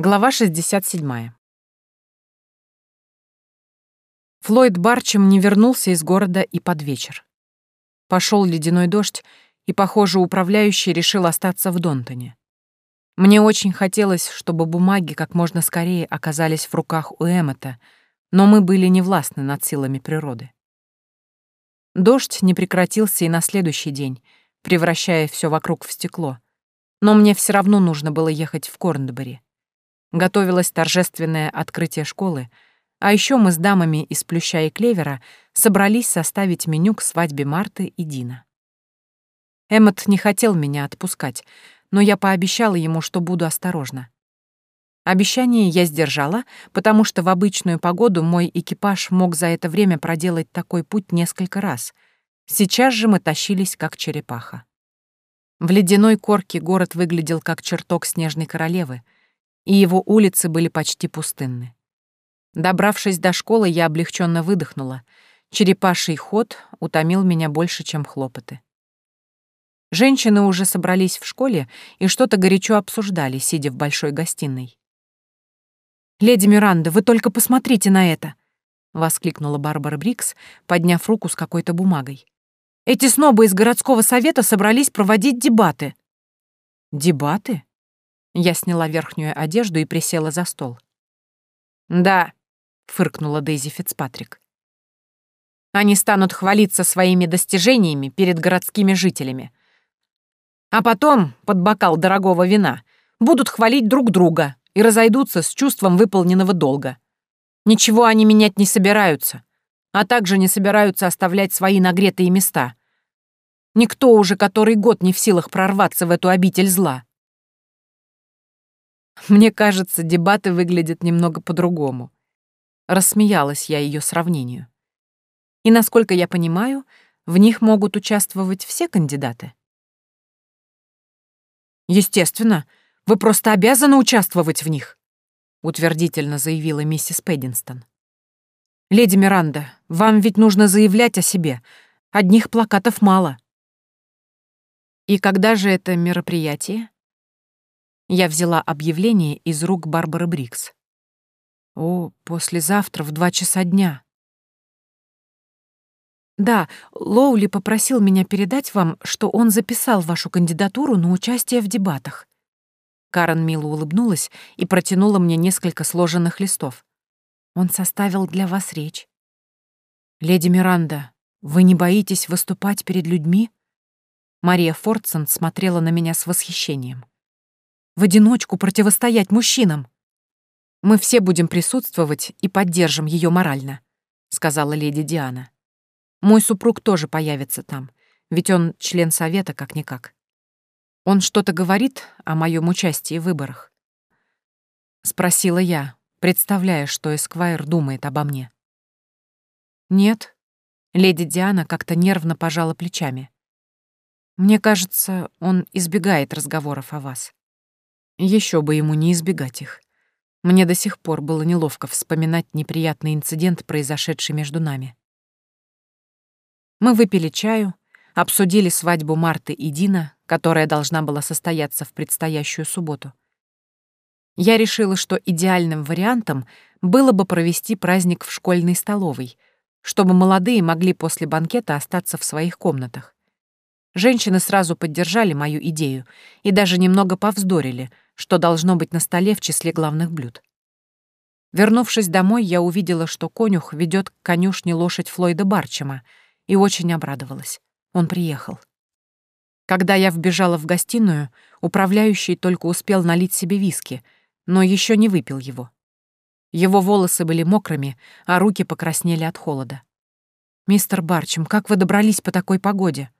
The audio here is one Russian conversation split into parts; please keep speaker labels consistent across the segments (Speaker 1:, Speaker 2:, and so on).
Speaker 1: Глава 67. Флойд Барчем не вернулся из города и под вечер. Пошел ледяной дождь, и, похоже, управляющий решил остаться в Донтоне. Мне очень хотелось, чтобы бумаги как можно скорее оказались в руках у Эммета, но мы были невластны над силами природы. Дождь не прекратился и на следующий день, превращая все вокруг в стекло, но мне все равно нужно было ехать в Корнбери. Готовилось торжественное открытие школы, а еще мы с дамами из Плюща и Клевера собрались составить меню к свадьбе Марты и Дина. Эммот не хотел меня отпускать, но я пообещала ему, что буду осторожна. Обещание я сдержала, потому что в обычную погоду мой экипаж мог за это время проделать такой путь несколько раз. Сейчас же мы тащились, как черепаха. В ледяной корке город выглядел как чертог снежной королевы — и его улицы были почти пустынны. Добравшись до школы, я облегченно выдохнула. Черепаший ход утомил меня больше, чем хлопоты. Женщины уже собрались в школе и что-то горячо обсуждали, сидя в большой гостиной. «Леди Миранда, вы только посмотрите на это!» — воскликнула Барбара Брикс, подняв руку с какой-то бумагой. «Эти снобы из городского совета собрались проводить дебаты». «Дебаты?» Я сняла верхнюю одежду и присела за стол. «Да», — фыркнула Дейзи Фицпатрик. «Они станут хвалиться своими достижениями перед городскими жителями. А потом, под бокал дорогого вина, будут хвалить друг друга и разойдутся с чувством выполненного долга. Ничего они менять не собираются, а также не собираются оставлять свои нагретые места. Никто уже который год не в силах прорваться в эту обитель зла. Мне кажется, дебаты выглядят немного по-другому. Рассмеялась я ее сравнению. И, насколько я понимаю, в них могут участвовать все кандидаты. Естественно, вы просто обязаны участвовать в них, утвердительно заявила миссис Пэддинстон. Леди Миранда, вам ведь нужно заявлять о себе. Одних плакатов мало. И когда же это мероприятие? Я взяла объявление из рук Барбары Брикс. «О, послезавтра в два часа дня». «Да, Лоули попросил меня передать вам, что он записал вашу кандидатуру на участие в дебатах». Карен мило улыбнулась и протянула мне несколько сложенных листов. «Он составил для вас речь». «Леди Миранда, вы не боитесь выступать перед людьми?» Мария Фордсон смотрела на меня с восхищением в одиночку противостоять мужчинам. Мы все будем присутствовать и поддержим ее морально, сказала леди Диана. Мой супруг тоже появится там, ведь он член совета как-никак. Он что-то говорит о моем участии в выборах? Спросила я, представляя, что Эсквайр думает обо мне. Нет. Леди Диана как-то нервно пожала плечами. Мне кажется, он избегает разговоров о вас. Еще бы ему не избегать их. Мне до сих пор было неловко вспоминать неприятный инцидент, произошедший между нами. Мы выпили чаю, обсудили свадьбу Марты и Дина, которая должна была состояться в предстоящую субботу. Я решила, что идеальным вариантом было бы провести праздник в школьной столовой, чтобы молодые могли после банкета остаться в своих комнатах. Женщины сразу поддержали мою идею и даже немного повздорили — что должно быть на столе в числе главных блюд. Вернувшись домой, я увидела, что конюх ведет к конюшне лошадь Флойда Барчема, и очень обрадовалась. Он приехал. Когда я вбежала в гостиную, управляющий только успел налить себе виски, но еще не выпил его. Его волосы были мокрыми, а руки покраснели от холода. «Мистер Барчем, как вы добрались по такой погоде?»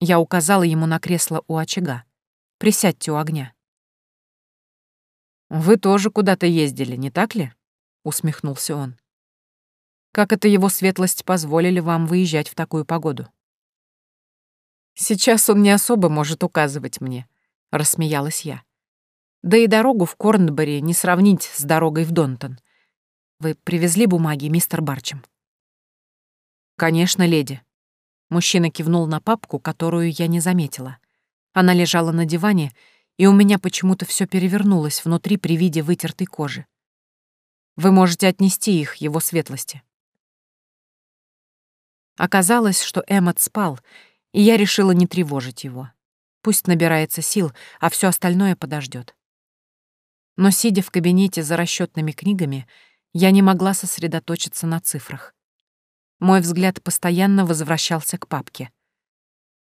Speaker 1: Я указала ему на кресло у очага. «Присядьте у огня». «Вы тоже куда-то ездили, не так ли?» — усмехнулся он. «Как это его светлость позволили вам выезжать в такую погоду?» «Сейчас он не особо может указывать мне», — рассмеялась я. «Да и дорогу в Корнбери не сравнить с дорогой в Донтон. Вы привезли бумаги, мистер Барчем?» «Конечно, леди». Мужчина кивнул на папку, которую я не заметила. Она лежала на диване, и у меня почему-то все перевернулось внутри при виде вытертой кожи. Вы можете отнести их его светлости. Оказалось, что Эммот спал, и я решила не тревожить его. Пусть набирается сил, а все остальное подождет. Но, сидя в кабинете за расчетными книгами, я не могла сосредоточиться на цифрах. Мой взгляд постоянно возвращался к папке.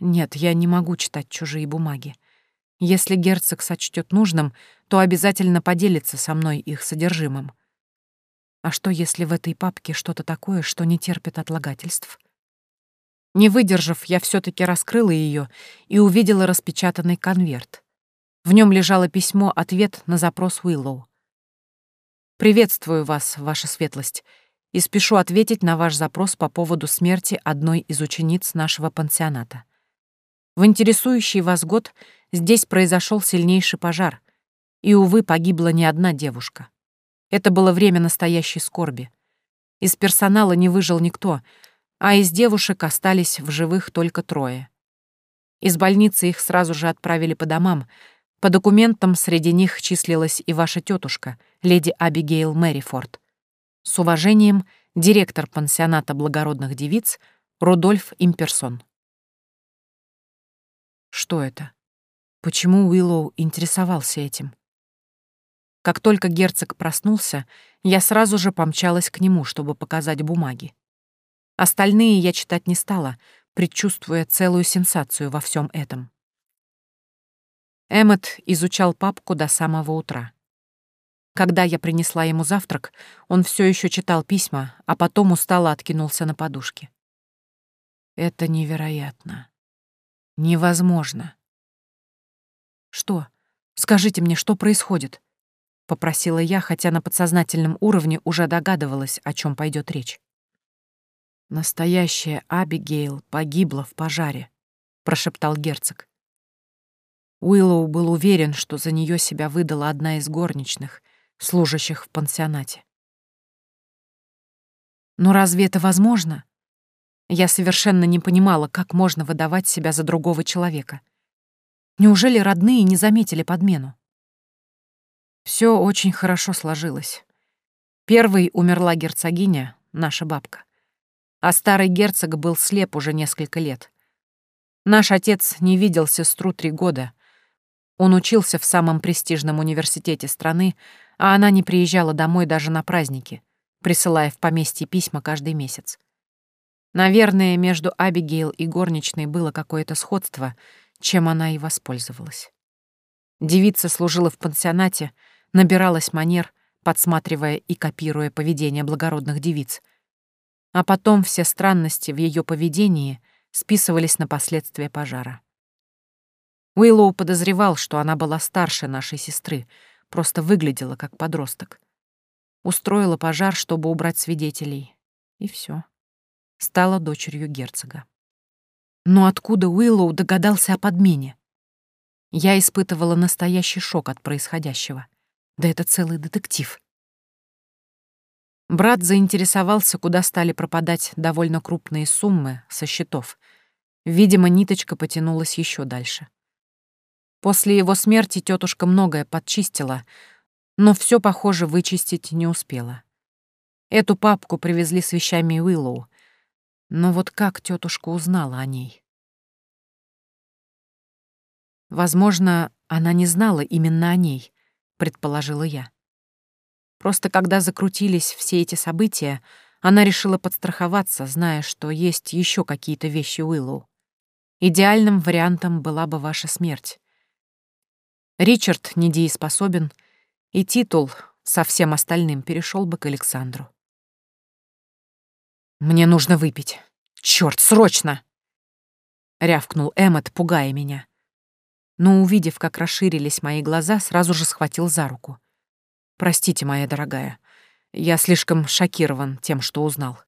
Speaker 1: Нет, я не могу читать чужие бумаги. Если герцог сочтет нужным, то обязательно поделится со мной их содержимым. А что, если в этой папке что-то такое, что не терпит отлагательств? Не выдержав, я все таки раскрыла ее и увидела распечатанный конверт. В нем лежало письмо-ответ на запрос Уиллоу. «Приветствую вас, ваша светлость, и спешу ответить на ваш запрос по поводу смерти одной из учениц нашего пансионата. В интересующий вас год здесь произошел сильнейший пожар, и, увы, погибла не одна девушка. Это было время настоящей скорби. Из персонала не выжил никто, а из девушек остались в живых только трое. Из больницы их сразу же отправили по домам. По документам среди них числилась и ваша тетушка, леди Абигейл Мэрифорд. С уважением, директор пансионата благородных девиц Рудольф Имперсон. Что это? Почему Уиллоу интересовался этим? Как только герцог проснулся, я сразу же помчалась к нему, чтобы показать бумаги. Остальные я читать не стала, предчувствуя целую сенсацию во всем этом. Эммет изучал папку до самого утра. Когда я принесла ему завтрак, он все еще читал письма, а потом устало откинулся на подушке. Это невероятно. Невозможно. Что? Скажите мне, что происходит? попросила я, хотя на подсознательном уровне уже догадывалась, о чем пойдет речь. Настоящая Абигейл погибла в пожаре, прошептал герцог. Уиллоу был уверен, что за нее себя выдала одна из горничных, служащих в пансионате. Но разве это возможно? Я совершенно не понимала, как можно выдавать себя за другого человека. Неужели родные не заметили подмену? Все очень хорошо сложилось. Первой умерла герцогиня, наша бабка. А старый герцог был слеп уже несколько лет. Наш отец не видел сестру три года. Он учился в самом престижном университете страны, а она не приезжала домой даже на праздники, присылая в поместье письма каждый месяц. Наверное, между Абигейл и горничной было какое-то сходство, чем она и воспользовалась. Девица служила в пансионате — набиралась манер, подсматривая и копируя поведение благородных девиц. А потом все странности в ее поведении списывались на последствия пожара. Уиллоу подозревал, что она была старше нашей сестры, просто выглядела как подросток. Устроила пожар, чтобы убрать свидетелей. И все. Стала дочерью герцога. Но откуда Уиллоу догадался о подмене? Я испытывала настоящий шок от происходящего. Да это целый детектив. Брат заинтересовался, куда стали пропадать довольно крупные суммы со счетов. Видимо, ниточка потянулась еще дальше. После его смерти тетушка многое подчистила, но все, похоже, вычистить не успела. Эту папку привезли с вещами Уиллоу. Но вот как тетушка узнала о ней? Возможно, она не знала именно о ней предположила я. Просто когда закрутились все эти события, она решила подстраховаться, зная, что есть еще какие-то вещи Уиллоу. Идеальным вариантом была бы ваша смерть. Ричард недееспособен, и титул со всем остальным перешел бы к Александру. «Мне нужно выпить. Черт, срочно!» — рявкнул Эммет, пугая меня но, увидев, как расширились мои глаза, сразу же схватил за руку. «Простите, моя дорогая, я слишком шокирован тем, что узнал».